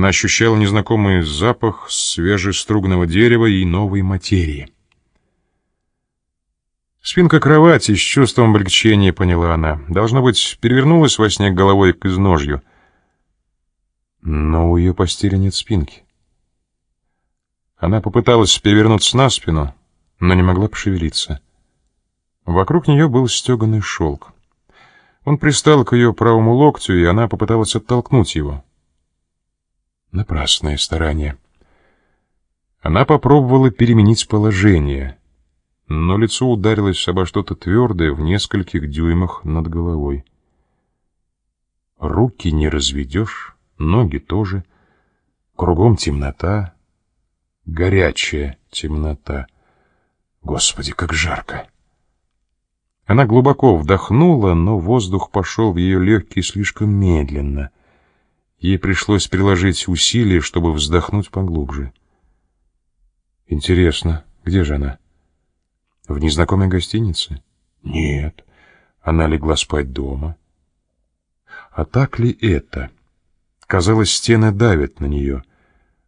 Она ощущала незнакомый запах свежестругного дерева и новой материи. Спинка кровати с чувством облегчения, поняла она. Должно быть, перевернулась во сне головой к изножью. Но у ее постели нет спинки. Она попыталась перевернуться на спину, но не могла пошевелиться. Вокруг нее был стеганый шелк. Он пристал к ее правому локтю, и она попыталась оттолкнуть его. Напрасное старание. Она попробовала переменить положение, но лицо ударилось обо что-то твердое в нескольких дюймах над головой. Руки не разведешь, ноги тоже. Кругом темнота, горячая темнота. Господи, как жарко! Она глубоко вдохнула, но воздух пошел в ее легкие слишком медленно. Ей пришлось приложить усилия, чтобы вздохнуть поглубже. Интересно, где же она? В незнакомой гостинице? Нет, она легла спать дома. А так ли это? Казалось, стены давят на нее.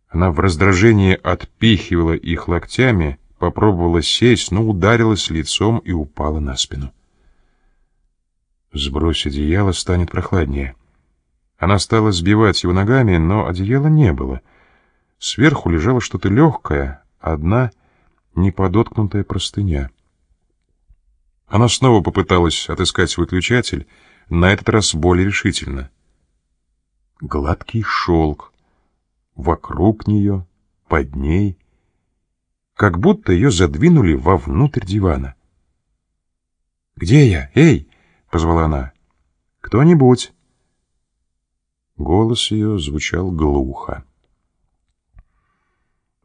Она в раздражении отпихивала их локтями, попробовала сесть, но ударилась лицом и упала на спину. Сбрось одеяло, станет прохладнее. Она стала сбивать его ногами, но одеяла не было. Сверху лежало что-то легкое, одна неподоткнутая простыня. Она снова попыталась отыскать выключатель, на этот раз более решительно. Гладкий шелк, вокруг нее, под ней, как будто ее задвинули вовнутрь дивана. «Где я? Эй!» — позвала она. «Кто-нибудь!» Голос ее звучал глухо.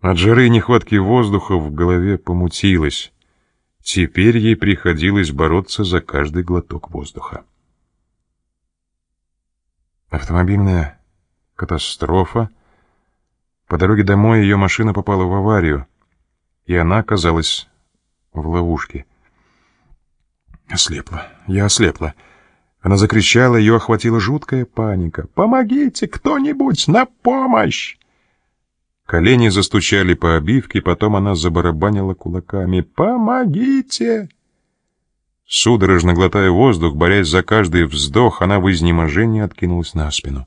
От жары и нехватки воздуха в голове помутилось. Теперь ей приходилось бороться за каждый глоток воздуха. Автомобильная катастрофа по дороге домой ее машина попала в аварию, и она оказалась в ловушке. Ослепла. Я ослепла. Она закричала, ее охватила жуткая паника. «Помогите кто-нибудь! На помощь!» Колени застучали по обивке, потом она забарабанила кулаками. «Помогите!» Судорожно глотая воздух, борясь за каждый вздох, она в изнеможении откинулась на спину.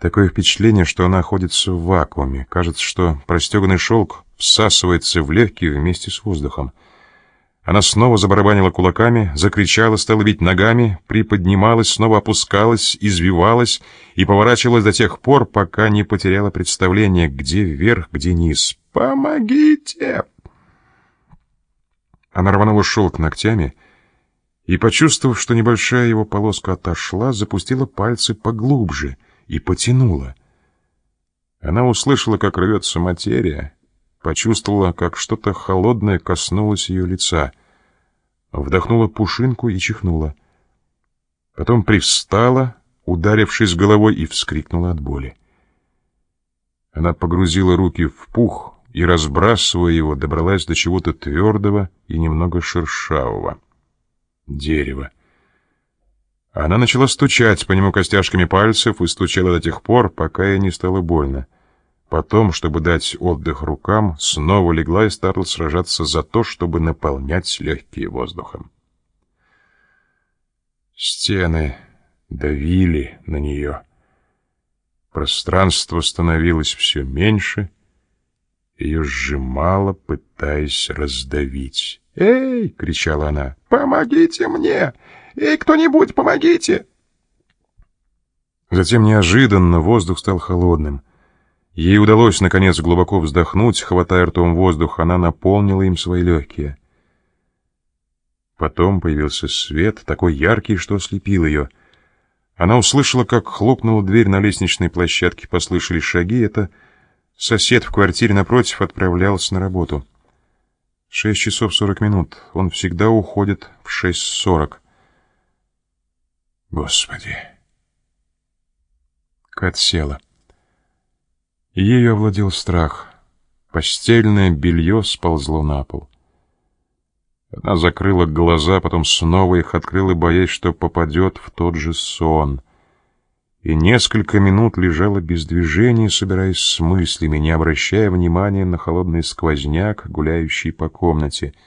Такое впечатление, что она находится в вакууме. Кажется, что простеганный шелк всасывается в легкие вместе с воздухом. Она снова забарабанила кулаками, закричала, стала бить ногами, приподнималась, снова опускалась, извивалась и поворачивалась до тех пор, пока не потеряла представление, где вверх, где низ. «Помогите!» Она рванула шелк ногтями и, почувствовав, что небольшая его полоска отошла, запустила пальцы поглубже — и потянула. Она услышала, как рвется материя, почувствовала, как что-то холодное коснулось ее лица, вдохнула пушинку и чихнула. Потом привстала, ударившись головой, и вскрикнула от боли. Она погрузила руки в пух и, разбрасывая его, добралась до чего-то твердого и немного шершавого. Дерево. Она начала стучать по нему костяшками пальцев и стучала до тех пор, пока ей не стало больно. Потом, чтобы дать отдых рукам, снова легла и стала сражаться за то, чтобы наполнять легкие воздухом. Стены давили на нее. Пространство становилось все меньше, ее сжимало, пытаясь раздавить. «Эй!» — кричала она. «Помогите мне! Эй, кто-нибудь, помогите!» Затем неожиданно воздух стал холодным. Ей удалось, наконец, глубоко вздохнуть, хватая ртом воздух, она наполнила им свои легкие. Потом появился свет, такой яркий, что ослепил ее. Она услышала, как хлопнула дверь на лестничной площадке, послышались шаги. Это сосед в квартире напротив отправлялся на работу. Шесть часов сорок минут. Он всегда уходит в шесть сорок. Господи. Кэт села. Ею овладел страх. Постельное белье сползло на пол. Она закрыла глаза, потом снова их открыла, боясь, что попадет в тот же сон. и несколько минут лежала без движения, собираясь с мыслями, не обращая внимания на холодный сквозняк, гуляющий по комнате —